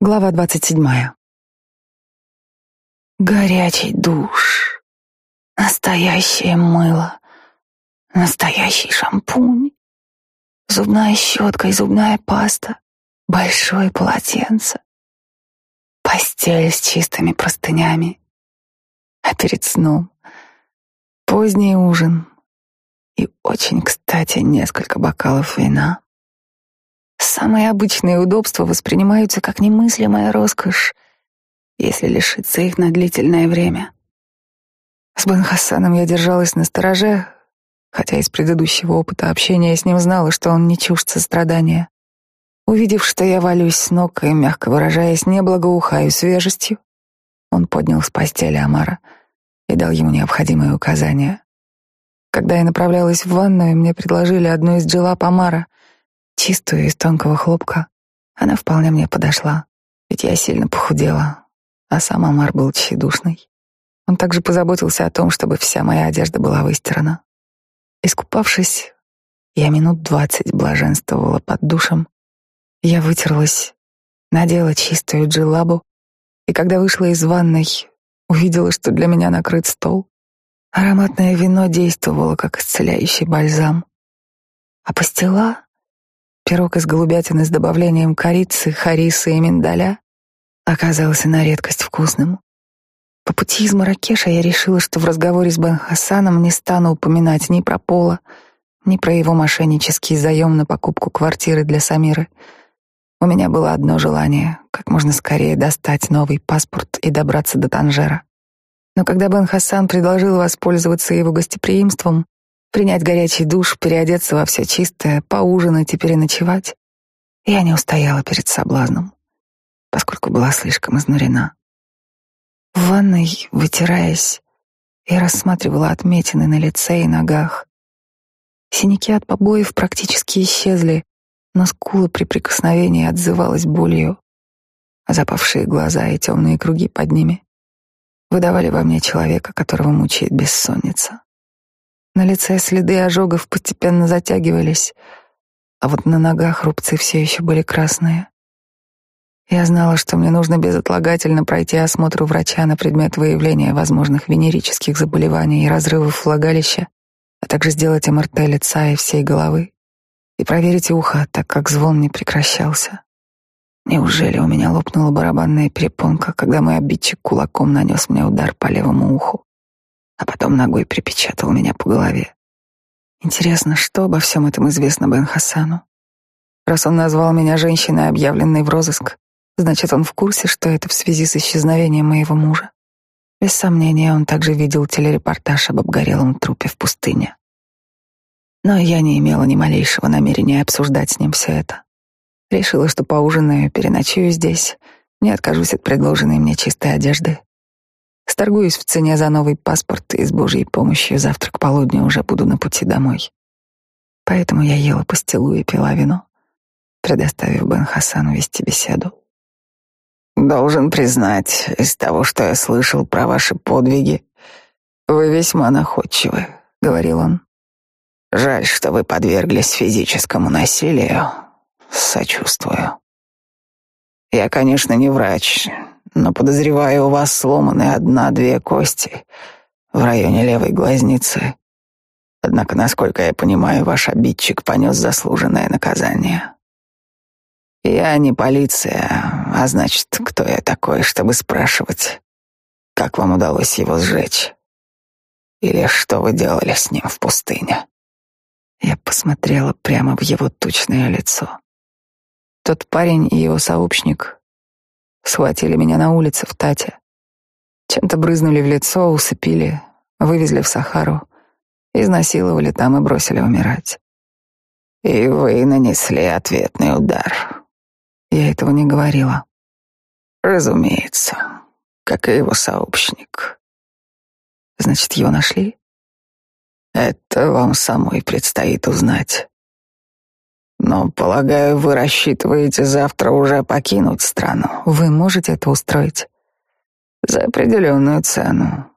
Глава двадцать седьмая. Горячий душ, настоящее мыло, настоящий шампунь, зубная щетка и зубная паста, большое полотенце, постель с чистыми простынями, а перед сном поздний ужин. И очень кстати несколько бокалов вина. Самые обычные удобства воспринимаются как немыслимая роскошь, если лишиться их на длительное время. С Бен Хасаном я держалась на стороже, хотя из предыдущего опыта общения с ним знала, что он не чужд сострадания. Увидев, что я валюсь с ног и, мягко выражаясь, не благоухаю свежестью, он поднял с постели Амара и дал ему необходимые указания. Когда я направлялась в ванную, мне предложили одну из джелап Амара, чистую из тонкого хлопка. Она вполне мне подошла, ведь я сильно похудела, а сам Амар был тщедушный. Он также позаботился о том, чтобы вся моя одежда была выстирана. Искупавшись, я минут двадцать блаженствовала под душем. Я вытерлась, надела чистую джилабу, и когда вышла из ванной, увидела, что для меня накрыт стол. Ароматное вино действовало, как исцеляющий бальзам. А пастила Пирог из голубятины с добавлением корицы, хариса и миндаля оказался на редкость вкусным. По пути из Маракеша я решила, что в разговоре с Бен Хасаном не стану упоминать ни про Пола, ни про его мошеннический заем на покупку квартиры для Самиры. У меня было одно желание — как можно скорее достать новый паспорт и добраться до Танжера. Но когда Бен Хасан предложил воспользоваться его гостеприимством, принять горячий душ, переодеться во все чистое, поужинать и переночевать. Я не устояла перед соблазном, поскольку была слишком изнурена. В ванной, вытираясь, я рассматривала отметины на лице и ногах. Синяки от побоев практически исчезли, но скула при прикосновении отзывалась болью, а запавшие глаза и темные круги под ними выдавали во мне человека, которого мучает бессонница. На лице следы ожогов постепенно затягивались, а вот на ногах рубцы все еще были красные. Я знала, что мне нужно безотлагательно пройти осмотр у врача на предмет выявления возможных венерических заболеваний и разрывов влагалища, а также сделать МРТ лица и всей головы и проверить ухо, так как звон не прекращался. Неужели у меня лопнула барабанная перепонка, когда мой обидчик кулаком нанес мне удар по левому уху? А потом ногой припечатал меня по голове. Интересно, что обо всем этом известно Бен Хасану? Раз он назвал меня женщиной, объявленной в розыск, значит, он в курсе, что это в связи с исчезновением моего мужа. Без сомнения, он также видел телерепортаж об обгорелом трупе в пустыне. Но я не имела ни малейшего намерения обсуждать с ним все это. Решила, что поужинаю, переночую здесь, не откажусь от предложенной мне чистой одежды Сторгуюсь в цене за новый паспорт и с Божьей помощью завтра к полудню уже буду на пути домой. Поэтому я ела пастилу и пила вино, предоставив Бен Хасану вести беседу. «Должен признать, из того, что я слышал про ваши подвиги, вы весьма находчивы», — говорил он. «Жаль, что вы подверглись физическому насилию. Сочувствую. Я, конечно, не врач, но подозреваю, у вас сломаны одна-две кости в районе левой глазницы. Однако, насколько я понимаю, ваш обидчик понес заслуженное наказание. Я не полиция, а значит, кто я такой, чтобы спрашивать, как вам удалось его сжечь? Или что вы делали с ним в пустыне? Я посмотрела прямо в его тучное лицо. Тот парень и его сообщник Схватили меня на улице в Тате. Чем-то брызнули в лицо, усыпили, вывезли в Сахару, изнасиловали там и бросили умирать. И вы нанесли ответный удар. Я этого не говорила. Разумеется, как и его сообщник. Значит, его нашли? Это вам самой предстоит узнать. Но, полагаю, вы рассчитываете завтра уже покинуть страну. Вы можете это устроить? За определенную цену.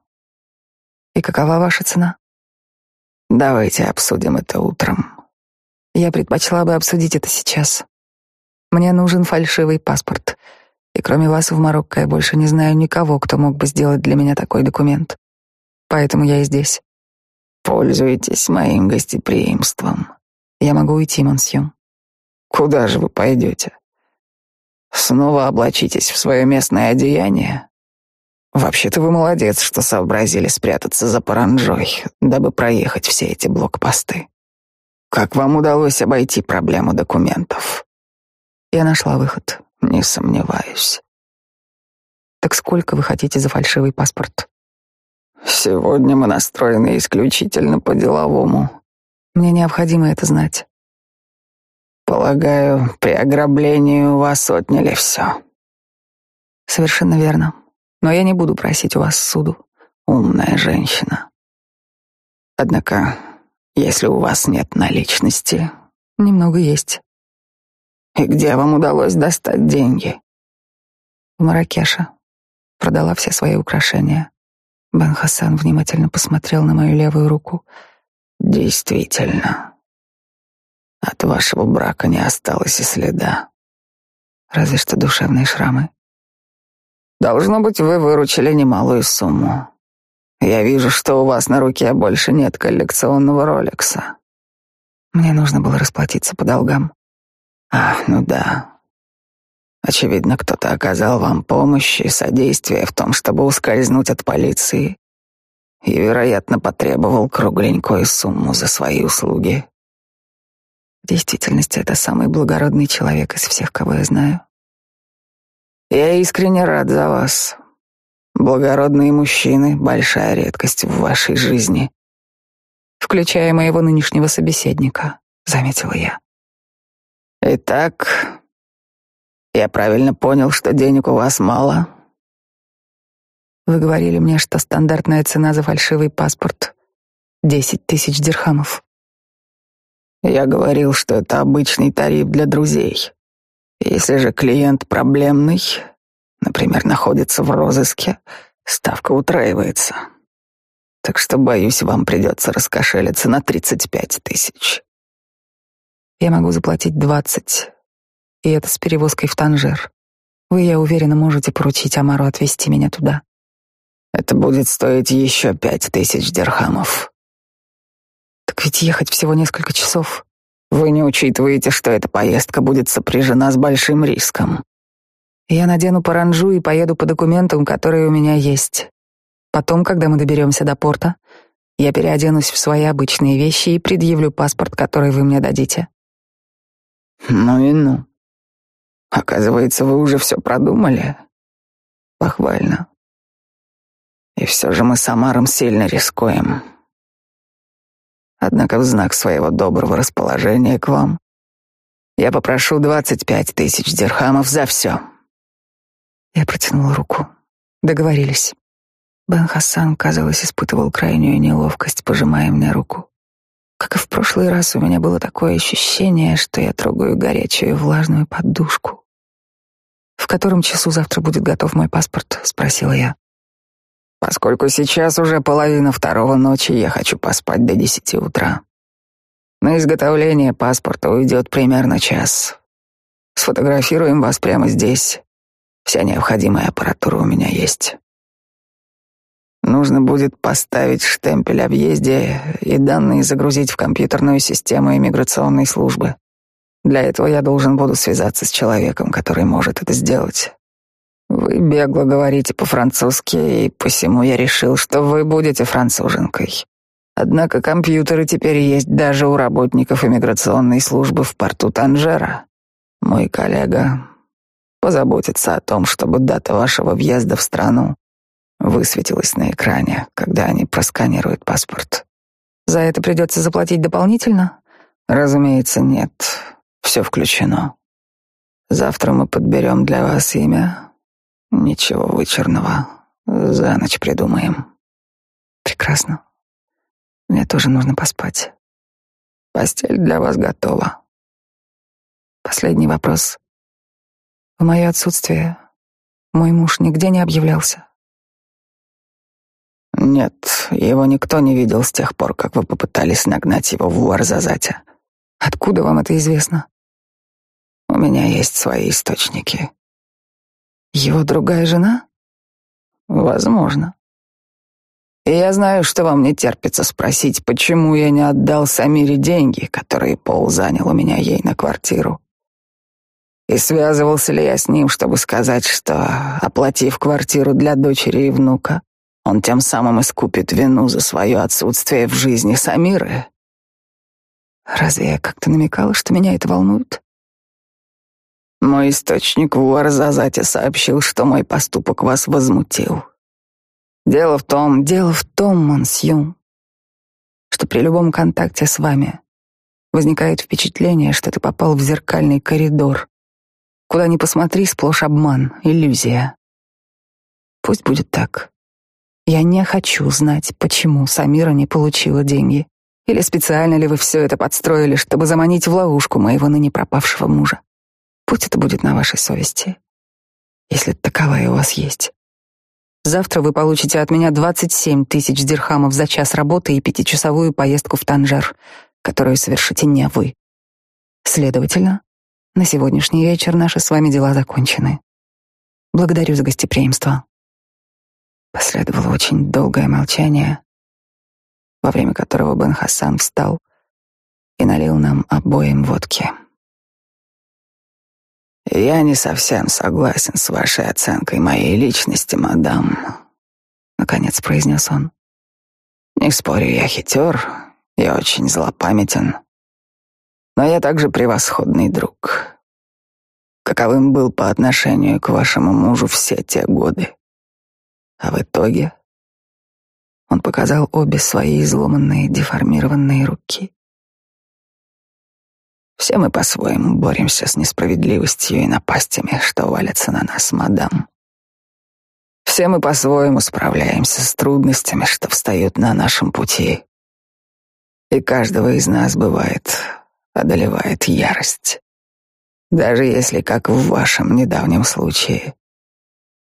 И какова ваша цена? Давайте обсудим это утром. Я предпочла бы обсудить это сейчас. Мне нужен фальшивый паспорт. И кроме вас в Марокко я больше не знаю никого, кто мог бы сделать для меня такой документ. Поэтому я и здесь. Пользуйтесь моим гостеприимством. Я могу уйти, Монсье. Куда же вы пойдете? Снова облачитесь в свое местное одеяние? Вообще-то вы молодец, что сообразили спрятаться за паранжой, дабы проехать все эти блокпосты. Как вам удалось обойти проблему документов? Я нашла выход. Не сомневаюсь. Так сколько вы хотите за фальшивый паспорт? Сегодня мы настроены исключительно по-деловому. Мне необходимо это знать. Полагаю, при ограблении у вас отняли все. Совершенно верно. Но я не буду просить у вас суду. Умная женщина. Однако, если у вас нет наличности... Немного есть. И где вам удалось достать деньги? В Маракеше. Продала все свои украшения. Бен Хасан внимательно посмотрел на мою левую руку. Действительно. От вашего брака не осталось и следа. Разве что душевные шрамы. Должно быть, вы выручили немалую сумму. Я вижу, что у вас на руке больше нет коллекционного Ролекса. Мне нужно было расплатиться по долгам. А, ну да. Очевидно, кто-то оказал вам помощь и содействие в том, чтобы ускользнуть от полиции, и, вероятно, потребовал кругленькую сумму за свои услуги. Действительности, это самый благородный человек из всех, кого я знаю. Я искренне рад за вас. Благородные мужчины — большая редкость в вашей жизни. Включая моего нынешнего собеседника, заметила я. Итак, я правильно понял, что денег у вас мало? Вы говорили мне, что стандартная цена за фальшивый паспорт — десять тысяч дирхамов. Я говорил, что это обычный тариф для друзей. Если же клиент проблемный, например, находится в розыске, ставка утраивается. Так что, боюсь, вам придется раскошелиться на тридцать пять тысяч. Я могу заплатить двадцать, и это с перевозкой в Танжер. Вы, я уверена, можете поручить Амару отвезти меня туда. Это будет стоить еще пять тысяч дирхамов. Ведь ехать всего несколько часов. Вы не учитываете, что эта поездка будет сопряжена с большим риском. Я надену паранжу и поеду по документам, которые у меня есть. Потом, когда мы доберемся до порта, я переоденусь в свои обычные вещи и предъявлю паспорт, который вы мне дадите. Ну и ну. Оказывается, вы уже все продумали. Похвально. И все же мы с Амаром сильно рискуем. Однако в знак своего доброго расположения к вам я попрошу двадцать пять тысяч дирхамов за все. Я протянула руку. Договорились. Бен Хасан, казалось, испытывал крайнюю неловкость, пожимая мне руку. Как и в прошлый раз, у меня было такое ощущение, что я трогаю горячую влажную подушку. «В котором часу завтра будет готов мой паспорт?» — спросила я. Поскольку сейчас уже половина второго ночи, я хочу поспать до десяти утра. На изготовление паспорта уйдет примерно час. Сфотографируем вас прямо здесь. Вся необходимая аппаратура у меня есть. Нужно будет поставить штемпель о въезде и данные загрузить в компьютерную систему иммиграционной службы. Для этого я должен буду связаться с человеком, который может это сделать. Вы бегло говорите по-французски, и посему я решил, что вы будете француженкой. Однако компьютеры теперь есть даже у работников иммиграционной службы в порту Танжера. Мой коллега позаботится о том, чтобы дата вашего въезда в страну высветилась на экране, когда они просканируют паспорт. За это придется заплатить дополнительно? Разумеется, нет. Все включено. Завтра мы подберем для вас имя, Ничего вычурного. За ночь придумаем. Прекрасно. Мне тоже нужно поспать. Постель для вас готова. Последний вопрос. В мое отсутствие мой муж нигде не объявлялся. Нет, его никто не видел с тех пор, как вы попытались нагнать его в Уарзазате. Откуда вам это известно? У меня есть свои источники. Его другая жена? Возможно. И я знаю, что вам не терпится спросить, почему я не отдал Самире деньги, которые Пол занял у меня ей на квартиру. И связывался ли я с ним, чтобы сказать, что, оплатив квартиру для дочери и внука, он тем самым искупит вину за свое отсутствие в жизни Самиры? Разве я как-то намекала, что меня это волнует? Мой источник в Уарзазате сообщил, что мой поступок вас возмутил. Дело в том, дело в том, Мансью, что при любом контакте с вами возникает впечатление, что ты попал в зеркальный коридор, Куда ни посмотри, сплошь обман, иллюзия. Пусть будет так. Я не хочу знать, почему Самира не получила деньги. Или специально ли вы все это подстроили, чтобы заманить в ловушку моего ныне пропавшего мужа. Пусть это будет на вашей совести, если таковая у вас есть. Завтра вы получите от меня 27 тысяч дирхамов за час работы и пятичасовую поездку в Танжер, которую совершите не вы. Следовательно, на сегодняшний вечер наши с вами дела закончены. Благодарю за гостеприимство. Последовало очень долгое молчание, во время которого Бен Хасан встал и налил нам обоим водки. «Я не совсем согласен с вашей оценкой моей личности, мадам», — наконец произнес он. «Не спорю, я хитер и очень злопамятен. Но я также превосходный друг. Каковым был по отношению к вашему мужу все те годы. А в итоге он показал обе свои изломанные, деформированные руки. Все мы по-своему боремся с несправедливостью и напастями, что валятся на нас, мадам. Все мы по-своему справляемся с трудностями, что встают на нашем пути. И каждого из нас бывает одолевает ярость. Даже если, как в вашем недавнем случае,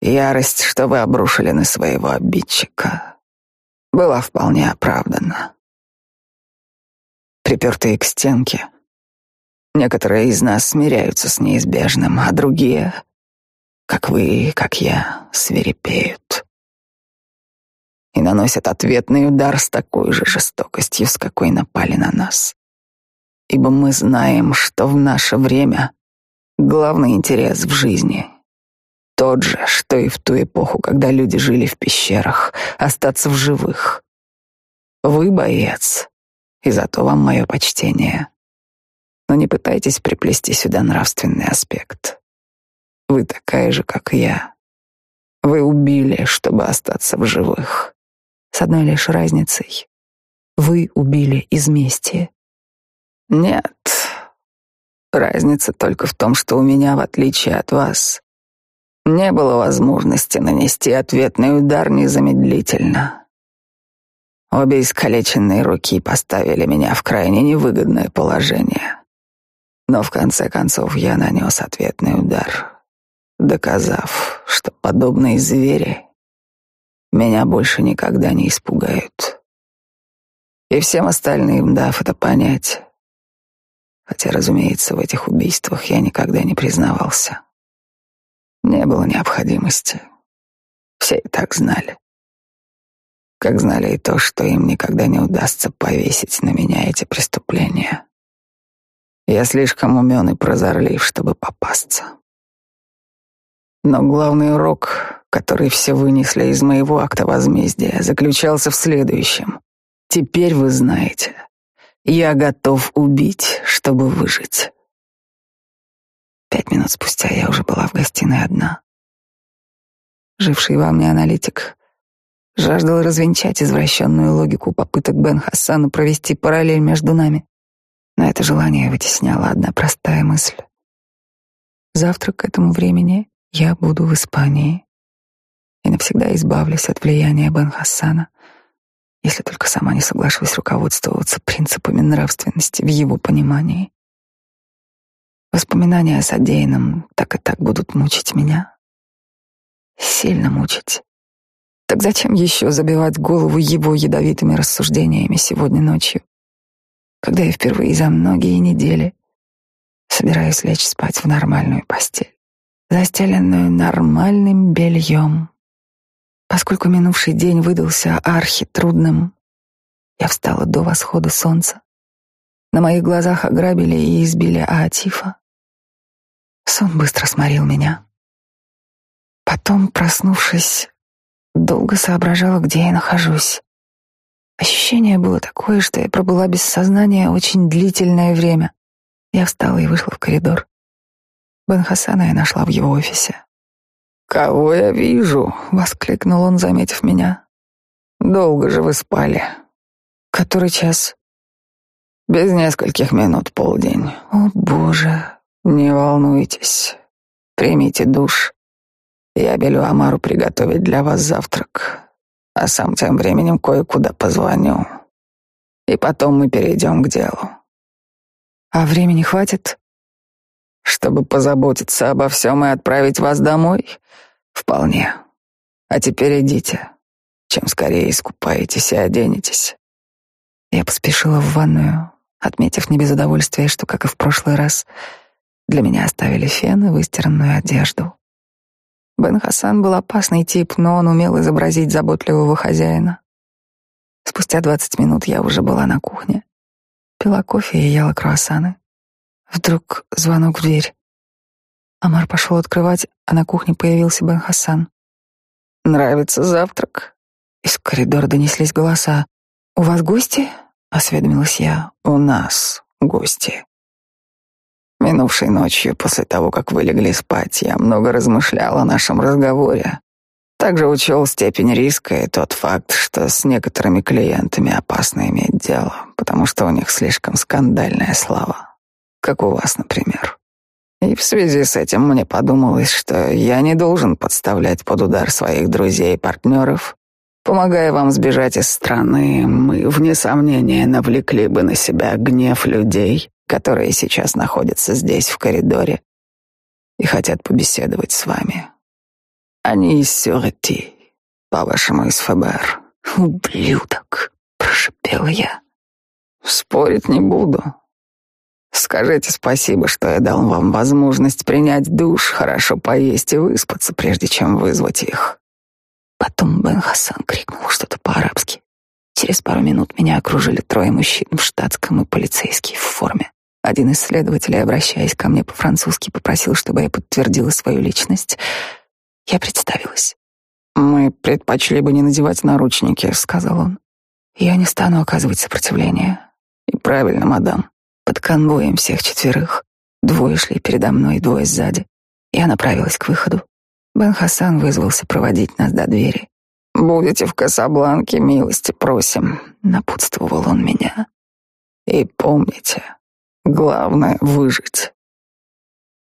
ярость, что вы обрушили на своего обидчика, была вполне оправдана. Припертые к стенке, некоторые из нас смиряются с неизбежным, а другие, как вы, как я, свирепеют и наносят ответный удар с такой же жестокостью, с какой напали на нас ибо мы знаем, что в наше время главный интерес в жизни тот же, что и в ту эпоху, когда люди жили в пещерах, остаться в живых. Вы боец, и за то вам мое почтение. Но не пытайтесь приплести сюда нравственный аспект. Вы такая же, как я. Вы убили, чтобы остаться в живых. С одной лишь разницей. Вы убили из мести. Нет. Разница только в том, что у меня, в отличие от вас, не было возможности нанести ответный удар незамедлительно. Обе искалеченные руки поставили меня в крайне невыгодное положение. Но в конце концов я нанес ответный удар, доказав, что подобные звери меня больше никогда не испугают. И всем остальным, дав это понять, Хотя, разумеется, в этих убийствах я никогда не признавался. Не было необходимости. Все и так знали. Как знали и то, что им никогда не удастся повесить на меня эти преступления. Я слишком умен и прозорлив, чтобы попасться. Но главный урок, который все вынесли из моего акта возмездия, заключался в следующем. Теперь вы знаете, я готов убить, чтобы выжить. Пять минут спустя я уже была в гостиной одна. Живший во мне аналитик жаждал развенчать извращенную логику попыток Бен Хассана провести параллель между нами. Но это желание вытесняло одна простая мысль. Завтра к этому времени я буду в Испании и навсегда избавлюсь от влияния Бен Хассана — если только сама не соглашусь руководствоваться принципами нравственности в его понимании. Воспоминания о содеянном так и так будут мучить меня. Сильно мучить. Так зачем еще забивать голову его ядовитыми рассуждениями сегодня ночью, когда я впервые за многие недели собираюсь лечь спать в нормальную постель, застеленную нормальным бельем. Поскольку минувший день выдался архитрудным, я встала до восхода солнца. На моих глазах ограбили и избили Аатифа. Сон быстро сморил меня. Потом, проснувшись, долго соображала, где я нахожусь. Ощущение было такое, что я пробыла без сознания очень длительное время. Я встала и вышла в коридор. Бен Хасана я нашла в его офисе. «Кого я вижу?» — воскликнул он, заметив меня. «Долго же вы спали». «Который час?» «Без нескольких минут полдень». «О, Боже!» «Не волнуйтесь. Примите душ. Я велю Амару приготовить для вас завтрак, а сам тем временем кое-куда позвоню. И потом мы перейдем к делу». «А времени хватит?» чтобы позаботиться обо всем и отправить вас домой? Вполне. А теперь идите. Чем скорее искупаетесь и оденетесь. Я поспешила в ванную, отметив не без удовольствия, что, как и в прошлый раз, для меня оставили фен и выстиранную одежду. Бен Хасан был опасный тип, но он умел изобразить заботливого хозяина. Спустя двадцать минут я уже была на кухне, пила кофе и ела круассаны. Вдруг звонок в дверь. Амар пошел открывать, а на кухне появился Бен Хасан. «Нравится завтрак?» Из коридора донеслись голоса. «У вас гости?» — осведомилась я. «У нас гости». Минувшей ночью, после того, как вы легли спать, я много размышлял о нашем разговоре. Также учел степень риска и тот факт, что с некоторыми клиентами опасно иметь дело, потому что у них слишком скандальная слава как у вас, например. И в связи с этим мне подумалось, что я не должен подставлять под удар своих друзей и партнеров. Помогая вам сбежать из страны, мы, вне сомнения, навлекли бы на себя гнев людей, которые сейчас находятся здесь, в коридоре, и хотят побеседовать с вами. Они из Сюрти, по-вашему, из ФБР. «Ублюдок!» — прошипела я. «Спорить не буду. Скажите спасибо, что я дал вам возможность принять душ, хорошо поесть и выспаться, прежде чем вызвать их. Потом Бен Хасан крикнул что-то по-арабски. Через пару минут меня окружили трое мужчин в штатском и полицейский в форме. Один из следователей, обращаясь ко мне по-французски, попросил, чтобы я подтвердила свою личность. Я представилась. «Мы предпочли бы не надевать наручники», — сказал он. «Я не стану оказывать сопротивление». «И правильно, мадам под конвоем всех четверых. Двое шли передо мной, двое сзади. Я направилась к выходу. Бен Хасан вызвался проводить нас до двери. «Будете в Касабланке, милости просим», — напутствовал он меня. «И помните, главное — выжить».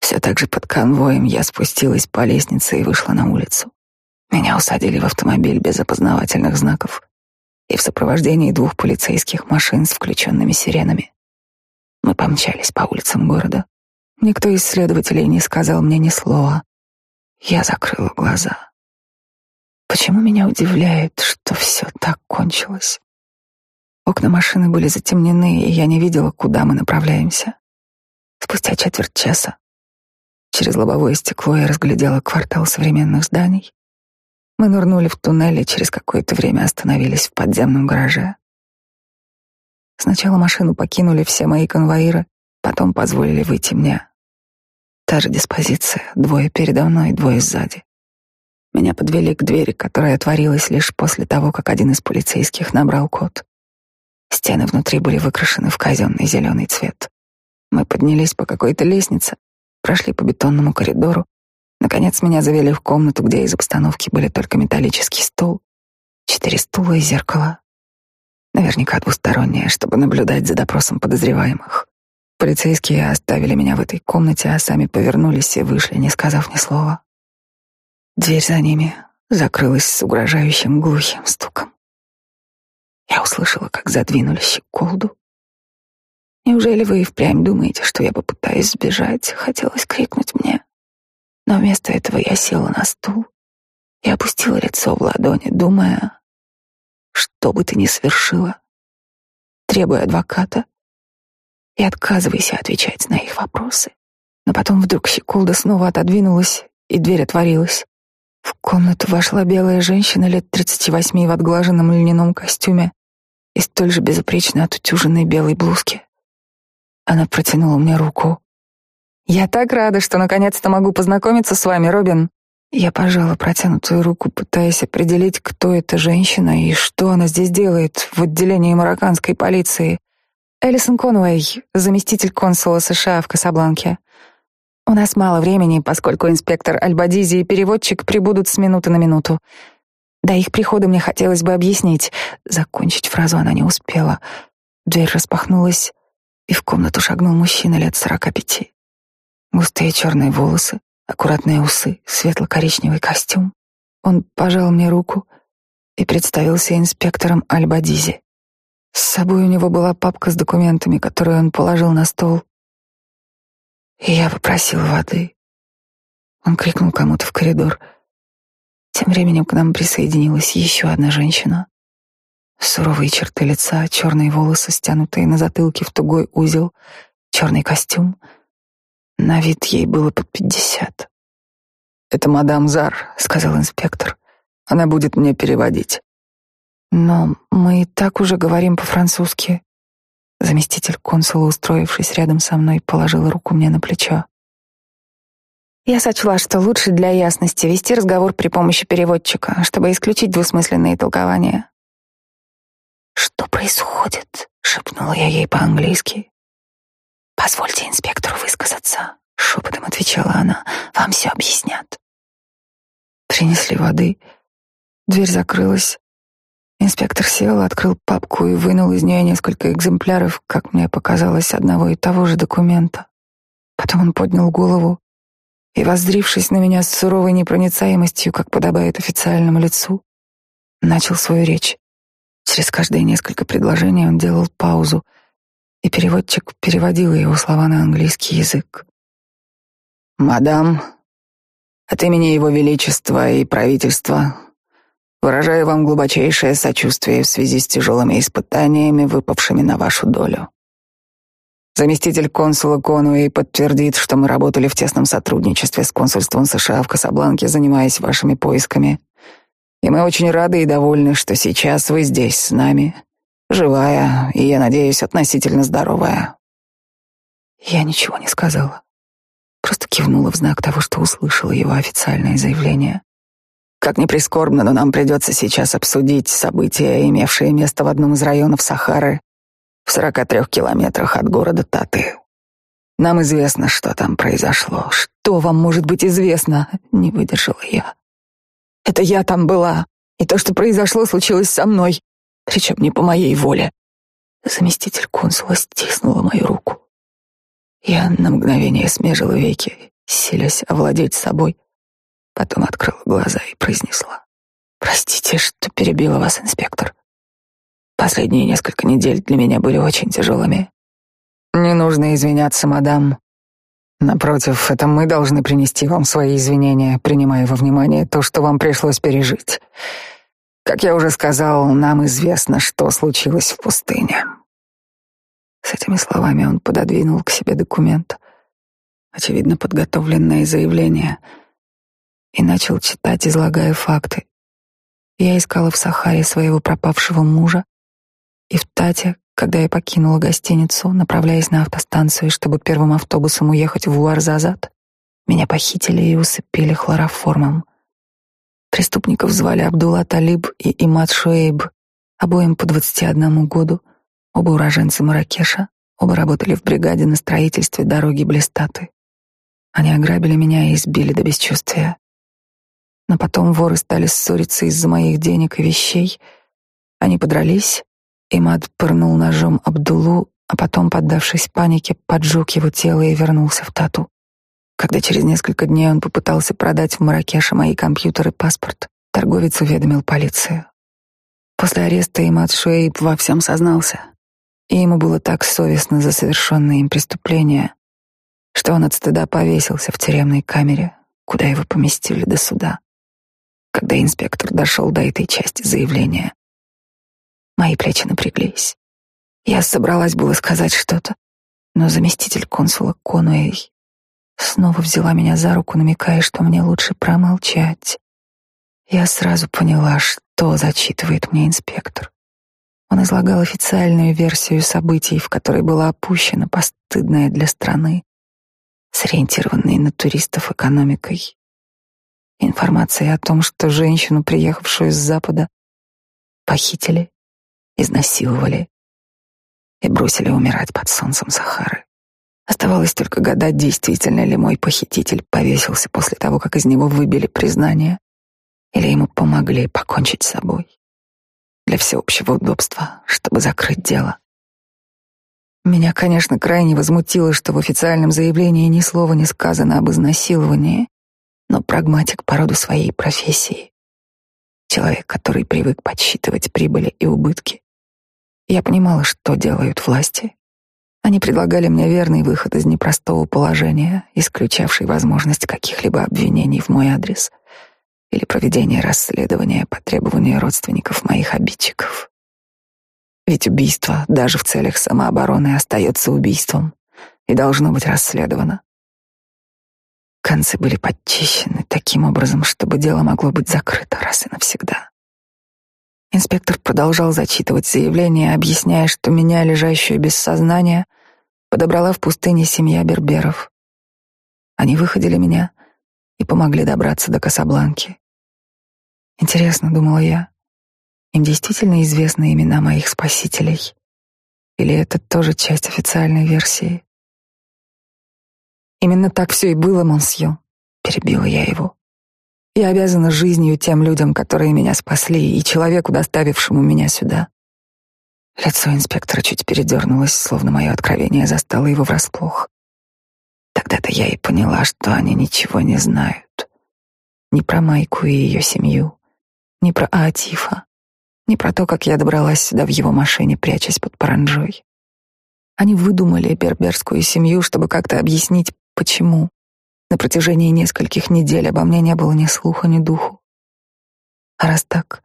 Все так же под конвоем я спустилась по лестнице и вышла на улицу. Меня усадили в автомобиль без опознавательных знаков и в сопровождении двух полицейских машин с включенными сиренами. Мы помчались по улицам города. Никто из следователей не сказал мне ни слова. Я закрыла глаза. Почему меня удивляет, что все так кончилось? Окна машины были затемнены, и я не видела, куда мы направляемся. Спустя четверть часа через лобовое стекло я разглядела квартал современных зданий. Мы нырнули в туннель и через какое-то время остановились в подземном гараже. Сначала машину покинули все мои конвоиры, потом позволили выйти мне. Та же диспозиция, двое передо мной, двое сзади. Меня подвели к двери, которая отворилась лишь после того, как один из полицейских набрал код. Стены внутри были выкрашены в казенный зеленый цвет. Мы поднялись по какой-то лестнице, прошли по бетонному коридору. Наконец меня завели в комнату, где из обстановки были только металлический стол, четыре стула и зеркало. Наверняка двусторонняя, чтобы наблюдать за допросом подозреваемых. Полицейские оставили меня в этой комнате, а сами повернулись и вышли, не сказав ни слова. Дверь за ними закрылась с угрожающим глухим стуком. Я услышала, как задвинули щеколду. Неужели вы и впрямь думаете, что я попытаюсь сбежать? Хотелось крикнуть мне. Но вместо этого я села на стул и опустила лицо в ладони, думая, что бы ты ни совершила, требуя адвоката и отказывайся отвечать на их вопросы. Но потом вдруг щеколда снова отодвинулась, и дверь отворилась. В комнату вошла белая женщина лет тридцати восьми в отглаженном льняном костюме и столь же безупречно отутюженной белой блузке. Она протянула мне руку. «Я так рада, что наконец-то могу познакомиться с вами, Робин». Я пожала протянутую руку, пытаясь определить, кто эта женщина и что она здесь делает в отделении марокканской полиции. Элисон Конуэй, заместитель консула США в Касабланке. У нас мало времени, поскольку инспектор Альбадизи и переводчик прибудут с минуты на минуту. До их прихода мне хотелось бы объяснить. Закончить фразу она не успела. Дверь распахнулась, и в комнату шагнул мужчина лет сорока пяти. Густые черные волосы, аккуратные усы, светло-коричневый костюм. Он пожал мне руку и представился инспектором Альбадизи. С собой у него была папка с документами, которую он положил на стол. И я попросил воды. Он крикнул кому-то в коридор. Тем временем к нам присоединилась еще одна женщина. Суровые черты лица, черные волосы, стянутые на затылке в тугой узел, черный костюм. На вид ей было под пятьдесят. «Это мадам Зар», — сказал инспектор. «Она будет мне переводить». «Но мы и так уже говорим по-французски». Заместитель консула, устроившись рядом со мной, положила руку мне на плечо. Я сочла, что лучше для ясности вести разговор при помощи переводчика, чтобы исключить двусмысленные толкования. «Что происходит?» — шепнула я ей по-английски. «Позвольте инспектору высказаться», — шепотом отвечала она. «Вам все объяснят». Принесли воды. Дверь закрылась. Инспектор сел, открыл папку и вынул из нее несколько экземпляров, как мне показалось, одного и того же документа. Потом он поднял голову и, воззрившись на меня с суровой непроницаемостью, как подобает официальному лицу, начал свою речь. Через каждые несколько предложений он делал паузу, и переводчик переводил его слова на английский язык. «Мадам, от имени Его Величества и правительства выражаю вам глубочайшее сочувствие в связи с тяжелыми испытаниями, выпавшими на вашу долю. Заместитель консула Конуэй подтвердит, что мы работали в тесном сотрудничестве с консульством США в Касабланке, занимаясь вашими поисками. И мы очень рады и довольны, что сейчас вы здесь с нами, живая и, я надеюсь, относительно здоровая. Я ничего не сказала. Просто кивнула в знак того, что услышала его официальное заявление. Как ни прискорбно, но нам придется сейчас обсудить события, имевшие место в одном из районов Сахары в 43 километрах от города Таты. Нам известно, что там произошло. Что вам может быть известно? Не выдержала я. Это я там была, и то, что произошло, случилось со мной, причем не по моей воле. Заместитель консула стиснула мою руку. Я на мгновение смежила веки, силясь овладеть собой, потом открыла глаза и произнесла. «Простите, что перебила вас, инспектор. Последние несколько недель для меня были очень тяжелыми. Не нужно извиняться, мадам. Напротив, это мы должны принести вам свои извинения, принимая во внимание то, что вам пришлось пережить. Как я уже сказал, нам известно, что случилось в пустыне. С этими словами он пододвинул к себе документ, очевидно, подготовленное заявление, и начал читать, излагая факты. Я искала в Сахаре своего пропавшего мужа и в Тате, когда я покинула гостиницу, направляясь на автостанцию, чтобы первым автобусом уехать в Уарзазад, меня похитили и усыпили хлороформом. Преступников звали Абдулла Талиб и Имад Шуэйб, обоим по 21 году, оба уроженцы Маракеша, оба работали в бригаде на строительстве дороги Блестаты. Они ограбили меня и избили до бесчувствия. Но потом воры стали ссориться из-за моих денег и вещей. Они подрались, Имад пырнул ножом Абдулу, а потом, поддавшись панике, поджег его тело и вернулся в Тату. Когда через несколько дней он попытался продать в Маракеше мои компьютеры и паспорт, торговец уведомил полицию. После ареста Имад Шуэйб во всем сознался, и ему было так совестно за совершенное им преступление, что он от стыда повесился в тюремной камере, куда его поместили до суда. Когда инспектор дошел до этой части заявления, Мои плечи напряглись. Я собралась было сказать что-то, но заместитель консула Конуэй снова взяла меня за руку, намекая, что мне лучше промолчать. Я сразу поняла, что зачитывает мне инспектор. Он излагал официальную версию событий, в которой была опущена постыдная для страны, сориентированной на туристов экономикой. Информация о том, что женщину, приехавшую с Запада, похитили, изнасиловали и бросили умирать под солнцем Сахары. Оставалось только гадать, действительно ли мой похититель повесился после того, как из него выбили признание, или ему помогли покончить с собой для всеобщего удобства, чтобы закрыть дело. Меня, конечно, крайне возмутило, что в официальном заявлении ни слова не сказано об изнасиловании, но прагматик по роду своей профессии. Человек, который привык подсчитывать прибыли и убытки. Я понимала, что делают власти. Они предлагали мне верный выход из непростого положения, исключавший возможность каких-либо обвинений в мой адрес или проведения расследования по требованию родственников моих обидчиков. Ведь убийство даже в целях самообороны остается убийством и должно быть расследовано. Концы были подчищены таким образом, чтобы дело могло быть закрыто раз и навсегда. Инспектор продолжал зачитывать заявление, объясняя, что меня, лежащую без сознания, подобрала в пустыне семья берберов. Они выходили меня и помогли добраться до Касабланки. Интересно, думала я, им действительно известны имена моих спасителей? Или это тоже часть официальной версии? Именно так все и было, монсье, перебила я его. Я обязана жизнью тем людям, которые меня спасли, и человеку, доставившему меня сюда. Лицо инспектора чуть передернулось, словно мое откровение застало его врасплох. Тогда-то я и поняла, что они ничего не знают. Ни про Майку и ее семью, ни про Аатифа, ни про то, как я добралась сюда в его машине, прячась под паранджой. Они выдумали берберскую семью, чтобы как-то объяснить, почему. На протяжении нескольких недель обо мне не было ни слуха, ни духу. А раз так,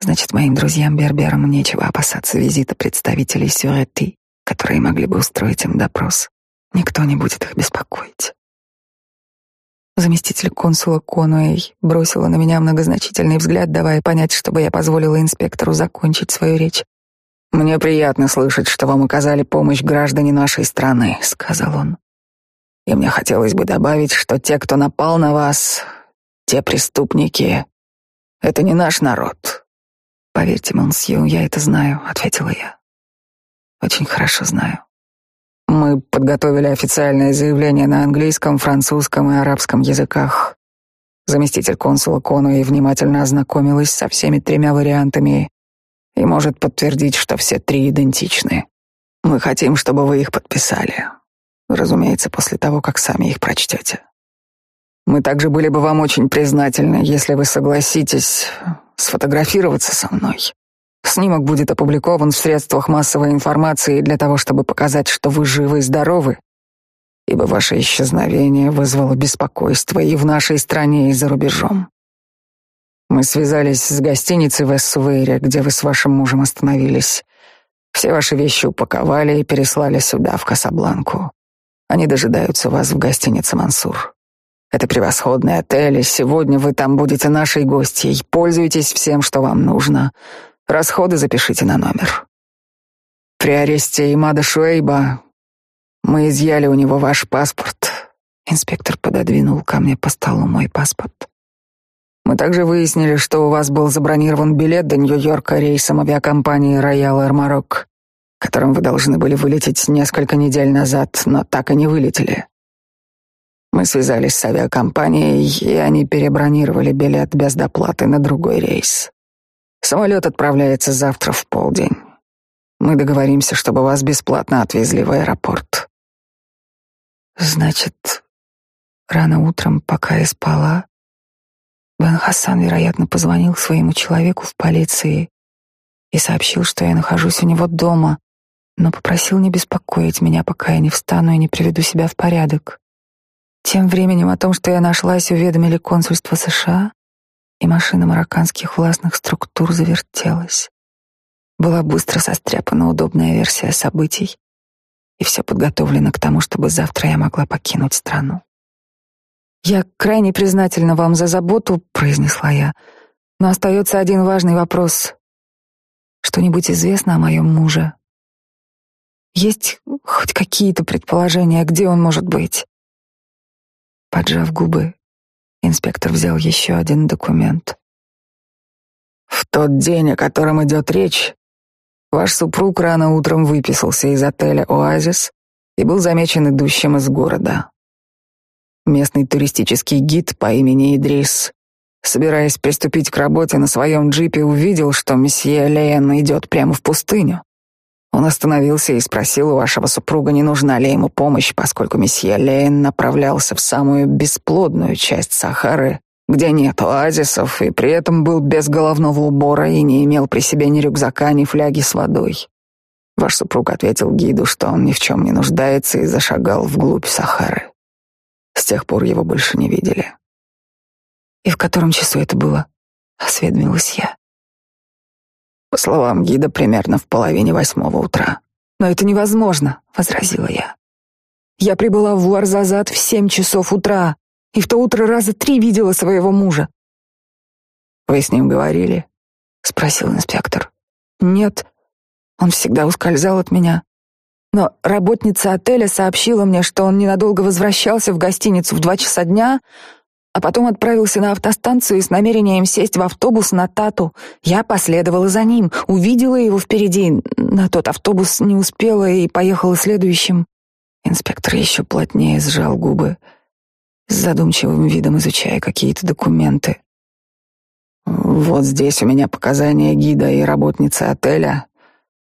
значит, моим друзьям-берберам нечего опасаться визита представителей Сюреты, которые могли бы устроить им допрос. Никто не будет их беспокоить. Заместитель консула Конуэй бросила на меня многозначительный взгляд, давая понять, чтобы я позволила инспектору закончить свою речь. «Мне приятно слышать, что вам оказали помощь граждане нашей страны», — сказал он. И мне хотелось бы добавить, что те, кто напал на вас, те преступники, это не наш народ. Поверьте, Монсью, я это знаю, ответила я. Очень хорошо знаю. Мы подготовили официальное заявление на английском, французском и арабском языках. Заместитель консула Конуэй внимательно ознакомилась со всеми тремя вариантами и может подтвердить, что все три идентичны. Мы хотим, чтобы вы их подписали. Разумеется, после того, как сами их прочтете. Мы также были бы вам очень признательны, если вы согласитесь сфотографироваться со мной. Снимок будет опубликован в средствах массовой информации для того, чтобы показать, что вы живы и здоровы, ибо ваше исчезновение вызвало беспокойство и в нашей стране, и за рубежом. Мы связались с гостиницей в Эссувейре, где вы с вашим мужем остановились. Все ваши вещи упаковали и переслали сюда, в Касабланку. Они дожидаются вас в гостинице «Мансур». Это превосходный отель, и сегодня вы там будете нашей гостьей. Пользуйтесь всем, что вам нужно. Расходы запишите на номер. При аресте Имада Шуэйба мы изъяли у него ваш паспорт. Инспектор пододвинул ко мне по столу мой паспорт. Мы также выяснили, что у вас был забронирован билет до Нью-Йорка рейсом авиакомпании Royal Air Maroc которым вы должны были вылететь несколько недель назад, но так и не вылетели. Мы связались с авиакомпанией, и они перебронировали билет без доплаты на другой рейс. Самолет отправляется завтра в полдень. Мы договоримся, чтобы вас бесплатно отвезли в аэропорт. Значит, рано утром, пока я спала, Бен Хасан, вероятно, позвонил своему человеку в полиции и сообщил, что я нахожусь у него дома, но попросил не беспокоить меня, пока я не встану и не приведу себя в порядок. Тем временем о том, что я нашлась, уведомили консульство США, и машина марокканских властных структур завертелась. Была быстро состряпана удобная версия событий. и все подготовлено к тому, чтобы завтра я могла покинуть страну. «Я крайне признательна вам за заботу», — произнесла я, «но остается один важный вопрос. Что-нибудь известно о моем муже? Есть хоть какие-то предположения, где он может быть?» Поджав губы, инспектор взял еще один документ. «В тот день, о котором идет речь, ваш супруг рано утром выписался из отеля «Оазис» и был замечен идущим из города. Местный туристический гид по имени Идрис, собираясь приступить к работе на своем джипе, увидел, что месье Лейен идет прямо в пустыню. Он остановился и спросил у вашего супруга, не нужна ли ему помощь, поскольку месье Лейн направлялся в самую бесплодную часть Сахары, где нет оазисов, и при этом был без головного убора и не имел при себе ни рюкзака, ни фляги с водой. Ваш супруг ответил гиду, что он ни в чем не нуждается, и зашагал вглубь Сахары. С тех пор его больше не видели. И в котором часу это было? Осведомилась я. По словам гида, примерно в половине восьмого утра. Но это невозможно, возразила я. Я прибыла в Уарзазад в семь часов утра, и в то утро раза три видела своего мужа. Вы с ним говорили? спросил инспектор. Нет, он всегда ускользал от меня. Но работница отеля сообщила мне, что он ненадолго возвращался в гостиницу в два часа дня, а потом отправился на автостанцию с намерением сесть в автобус на Тату. Я последовала за ним, увидела его впереди. На тот автобус не успела и поехала следующим. Инспектор еще плотнее сжал губы, с задумчивым видом изучая какие-то документы. «Вот здесь у меня показания гида и работницы отеля»,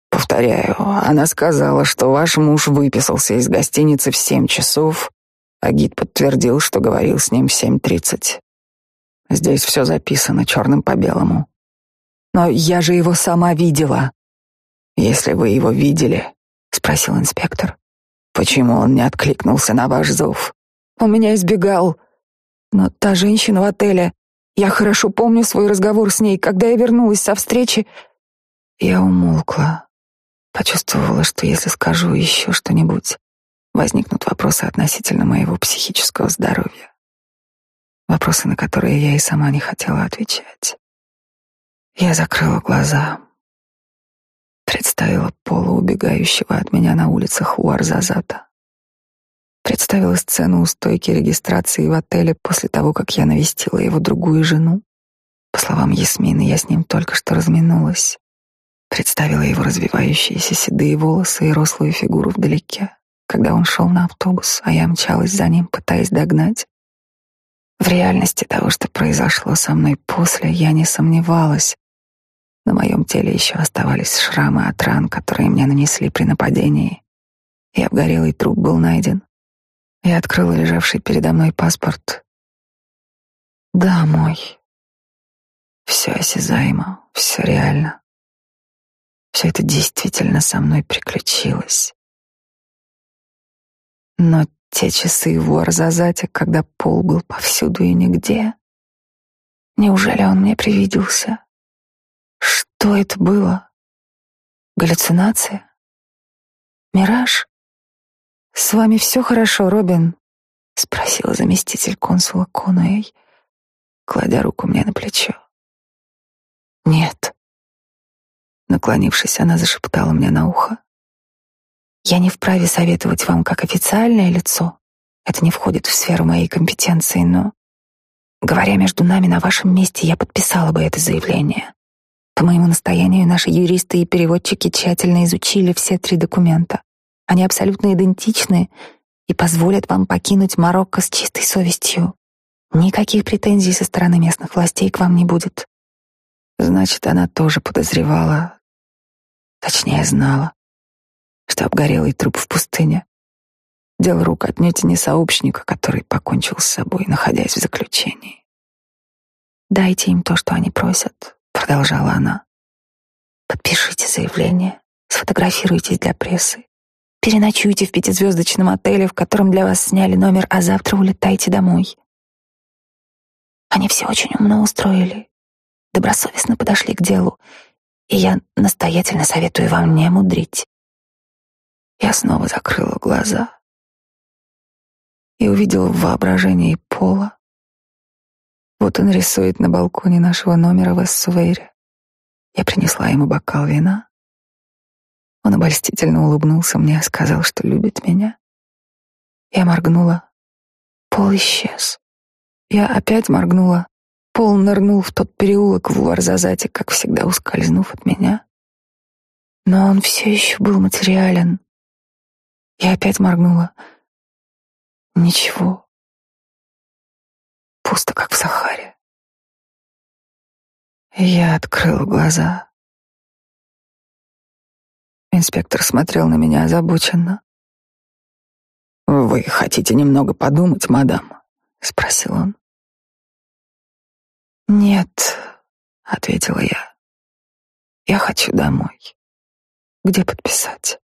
Повторяю, она сказала, что ваш муж выписался из гостиницы в семь часов, а подтвердил, что говорил с ним в семь тридцать. Здесь все записано черным по белому. Но я же его сама видела. Если вы его видели, спросил инспектор, почему он не откликнулся на ваш зов? Он меня избегал. Но та женщина в отеле, я хорошо помню свой разговор с ней, когда я вернулась со встречи. Я умолкла. Почувствовала, что если скажу еще что-нибудь, возникнут вопросы относительно моего психического здоровья. Вопросы, на которые я и сама не хотела отвечать. Я закрыла глаза, представила Пола, убегающего от меня на улицах Уарзазата. Представила сцену у стойки регистрации в отеле после того, как я навестила его другую жену. По словам Ясмины, я с ним только что разминулась. Представила его развивающиеся седые волосы и рослую фигуру вдалеке, когда он шел на автобус, а я мчалась за ним, пытаясь догнать. В реальности того, что произошло со мной после, я не сомневалась. На моем теле еще оставались шрамы от ран, которые мне нанесли при нападении, и обгорелый труп был найден. Я открыла лежавший передо мной паспорт. Да, мой. Все осязаемо, все реально. Все это действительно со мной приключилось. Но те часы в Уарзазате, когда пол был повсюду и нигде, неужели он мне привиделся? Что это было? Галлюцинация? Мираж? С вами все хорошо, Робин? спросила заместитель консула Конуэй, кладя руку мне на плечо. Нет. Наклонившись, она зашептала мне на ухо. «Я не вправе советовать вам как официальное лицо. Это не входит в сферу моей компетенции, но, говоря между нами на вашем месте, я подписала бы это заявление. По моему настоянию наши юристы и переводчики тщательно изучили все три документа. Они абсолютно идентичны и позволят вам покинуть Марокко с чистой совестью. Никаких претензий со стороны местных властей к вам не будет. Значит, она тоже подозревала, Точнее, знала, что обгорелый труп в пустыне — дело рук отнюдь не сообщника, который покончил с собой, находясь в заключении. «Дайте им то, что они просят», — продолжала она. «Подпишите заявление, сфотографируйтесь для прессы, переночуйте в пятизвездочном отеле, в котором для вас сняли номер, а завтра улетайте домой». Они все очень умно устроили, добросовестно подошли к делу и я настоятельно советую вам не мудрить. Я снова закрыла глаза и увидела в воображении Пола. Вот он рисует на балконе нашего номера в Эссувейре. Я принесла ему бокал вина. Он обольстительно улыбнулся мне, сказал, что любит меня. Я моргнула. Пол исчез. Я опять моргнула. Пол нырнул в тот переулок в Варзазате, как всегда ускользнув от меня. Но он все еще был материален. Я опять моргнула. Ничего. Пусто, как в Сахаре. Я открыл глаза. Инспектор смотрел на меня озабоченно. «Вы хотите немного подумать, мадам?» — спросил он. «Нет», — ответила я. «Я хочу домой. Где подписать?»